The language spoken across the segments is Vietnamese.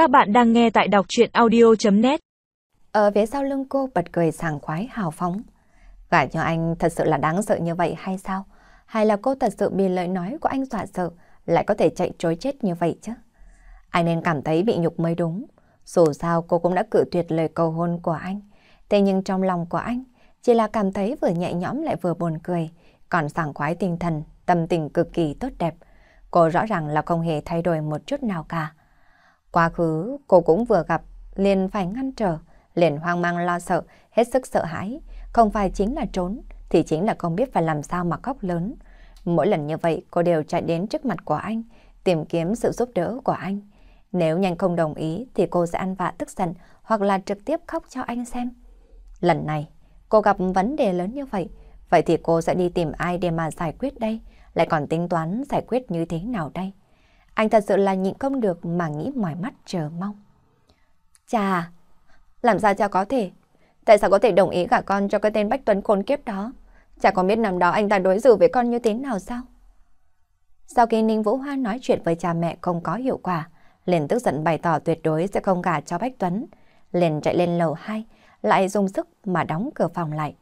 Các bạn đang nghe tại đọc chuyện audio.net Ở ờ, phía sau lưng cô bật cười sảng khoái hào phóng. Gả cho anh thật sự là đáng sợ như vậy hay sao? Hay là cô thật sự bị lời nói của anh dọa sợ, lại có thể chạy trối chết như vậy chứ? Anh nên cảm thấy bị nhục mới đúng. Dù sao cô cũng đã cự tuyệt lời cầu hôn của anh. Thế nhưng trong lòng của anh, chỉ là cảm thấy vừa nhẹ nhõm lại vừa buồn cười, còn sảng khoái tinh thần, tâm tình cực kỳ tốt đẹp. Cô rõ ràng là không hề thay đổi một chút nào cả. Quá khứ cô cũng vừa gặp, liền phải ngăn trở, liền hoang mang lo sợ, hết sức sợ hãi. Không phải chính là trốn, thì chính là không biết phải làm sao mà khóc lớn. Mỗi lần như vậy cô đều chạy đến trước mặt của anh, tìm kiếm sự giúp đỡ của anh. Nếu nhanh không đồng ý thì cô sẽ ăn vạ tức giận hoặc là trực tiếp khóc cho anh xem. Lần này, cô gặp vấn đề lớn như vậy, vậy thì cô sẽ đi tìm ai để mà giải quyết đây? Lại còn tính toán giải quyết như thế nào đây? Anh thật sự là nhịn không được mà nghĩ mỏi mắt chờ mong. Chà, làm sao cha có thể? Tại sao có thể đồng ý gả con cho cái tên Bách Tuấn khốn kiếp đó? Chả có biết năm đó anh ta đối xử với con như thế nào sao? Sau khi Ninh Vũ Hoa nói chuyện với cha mẹ không có hiệu quả, liền tức giận bày tỏ tuyệt đối sẽ không gả cho Bách Tuấn. Liền chạy lên lầu 2, lại dùng sức mà đóng cửa phòng lại.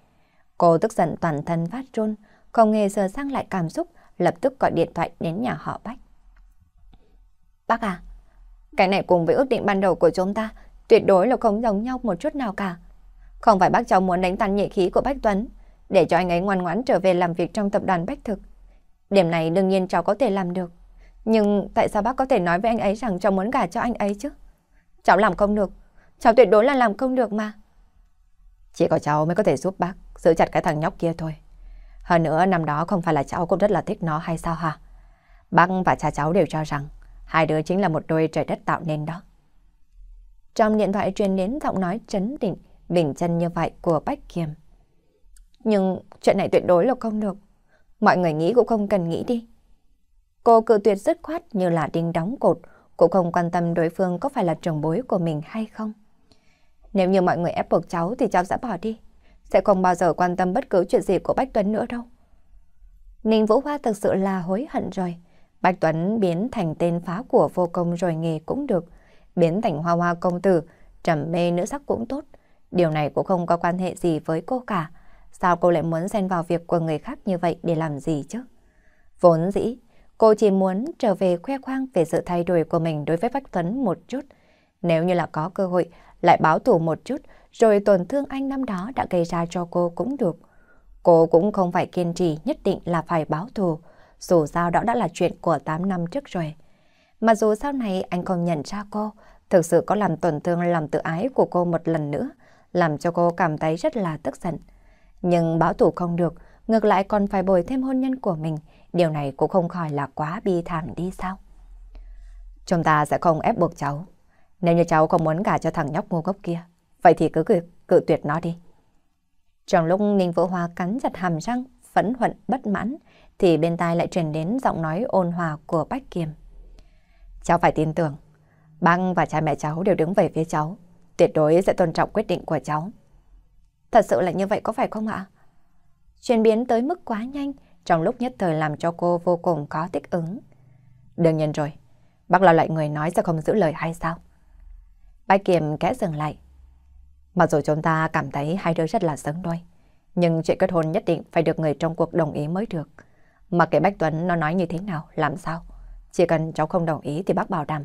Cô tức giận toàn thân phát run, không hề sờ sang lại cảm xúc, lập tức gọi điện thoại đến nhà họ Bách. Bác à, cái này cùng với ước định ban đầu của chúng ta tuyệt đối là không giống nhau một chút nào cả. Không phải bác cháu muốn đánh tan nhị khí của Bách Tuấn để cho anh ấy ngoan ngoãn trở về làm việc trong tập đoàn Bách Thực. Điểm này đương nhiên cháu có thể làm được. Nhưng tại sao bác có thể nói với anh ấy rằng cháu muốn gả cho anh ấy chứ? Cháu làm không được. Cháu tuyệt đối là làm không được mà. Chỉ có cháu mới có thể giúp bác giữ chặt cái thằng nhóc kia thôi. Hơn nữa năm đó không phải là cháu cũng rất là thích nó hay sao hả? Bác và cha cháu đều cho rằng Hai đứa chính là một đôi trời đất tạo nên đó. Trong điện thoại truyền đến giọng nói chấn định, bình chân như vậy của Bách Kiềm. Nhưng chuyện này tuyệt đối là không được. Mọi người nghĩ cũng không cần nghĩ đi. Cô cự tuyệt dứt khoát như là đinh đóng cột, cũng không quan tâm đối phương có phải là chồng bối của mình hay không. Nếu như mọi người ép buộc cháu thì cháu sẽ bỏ đi. Sẽ không bao giờ quan tâm bất cứ chuyện gì của Bách Tuấn nữa đâu. Ninh Vũ Hoa thực sự là hối hận rồi. Bạch Tuấn biến thành tên phá của vô công rồi nghề cũng được, biến thành hoa hoa công tử, trầm mê nữ sắc cũng tốt. Điều này cũng không có quan hệ gì với cô cả. Sao cô lại muốn xen vào việc của người khác như vậy để làm gì chứ? Vốn dĩ, cô chỉ muốn trở về khoe khoang về sự thay đổi của mình đối với Bạch Tuấn một chút. Nếu như là có cơ hội, lại báo thù một chút, rồi tổn thương anh năm đó đã gây ra cho cô cũng được. Cô cũng không phải kiên trì nhất định là phải báo thù dù sao đó đã là chuyện của 8 năm trước rồi. Mà dù sau này anh không nhận ra cô, thực sự có làm tổn thương lòng tự ái của cô một lần nữa, làm cho cô cảm thấy rất là tức giận. Nhưng báo thủ không được, ngược lại còn phải bồi thêm hôn nhân của mình, điều này cũng không khỏi là quá bi thảm đi sao. Chúng ta sẽ không ép buộc cháu. Nếu như cháu không muốn gả cho thằng nhóc ngu ngốc kia, vậy thì cứ cự, cự tuyệt nó đi. Trong lúc Ninh Vũ Hoa cắn chặt hàm răng, phẫn hận, bất mãn, thì bên tai lại truyền đến giọng nói ôn hòa của Bách Kiềm. Cháu phải tin tưởng, băng và cha mẹ cháu đều đứng về phía cháu, tuyệt đối sẽ tôn trọng quyết định của cháu. Thật sự là như vậy có phải không ạ? Chuyển biến tới mức quá nhanh, trong lúc nhất thời làm cho cô vô cùng có thích ứng. Đương nhiên rồi, bác là loại người nói sẽ không giữ lời hay sao? Bách Kiềm kẽ dừng lại. Mặc dù chúng ta cảm thấy hai đứa rất là sớm đôi, nhưng chuyện kết hôn nhất định phải được người trong cuộc đồng ý mới được. Mà kể Bách Tuấn nó nói như thế nào, làm sao? Chỉ cần cháu không đồng ý thì bác bảo đảm,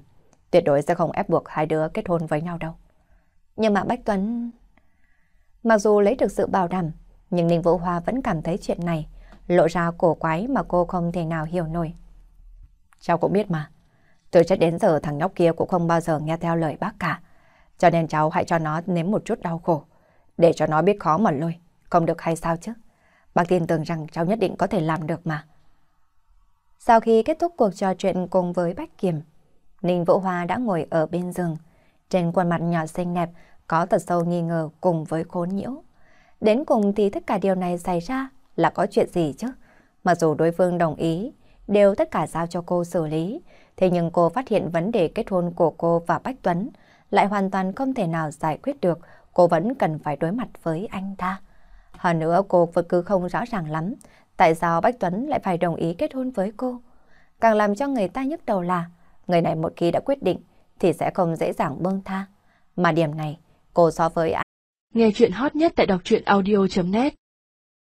tuyệt đối sẽ không ép buộc hai đứa kết hôn với nhau đâu. Nhưng mà Bách Tuấn... Mặc dù lấy được sự bảo đảm, nhưng Ninh Vũ Hoa vẫn cảm thấy chuyện này lộ ra cổ quái mà cô không thể nào hiểu nổi. Cháu cũng biết mà, từ trước đến giờ thằng nhóc kia cũng không bao giờ nghe theo lời bác cả. Cho nên cháu hãy cho nó nếm một chút đau khổ, để cho nó biết khó mà lôi, không được hay sao chứ. Bác tin tưởng rằng cháu nhất định có thể làm được mà. Sau khi kết thúc cuộc trò chuyện cùng với Bách Kiểm, Ninh Vũ Hoa đã ngồi ở bên giường. Trên khuôn mặt nhỏ xinh đẹp có thật sâu nghi ngờ cùng với khốn nhiễu. Đến cùng thì tất cả điều này xảy ra là có chuyện gì chứ? Mặc dù đối phương đồng ý, đều tất cả giao cho cô xử lý. Thế nhưng cô phát hiện vấn đề kết hôn của cô và Bách Tuấn lại hoàn toàn không thể nào giải quyết được. Cô vẫn cần phải đối mặt với anh ta. Hơn nữa cô vẫn cứ không rõ ràng lắm Tại sao Bách Tuấn lại phải đồng ý kết hôn với cô? Càng làm cho người ta nhức đầu là, người này một khi đã quyết định, thì sẽ không dễ dàng buông tha. Mà điểm này, cô so với Nghe chuyện hot nhất tại đọc truyện audio.net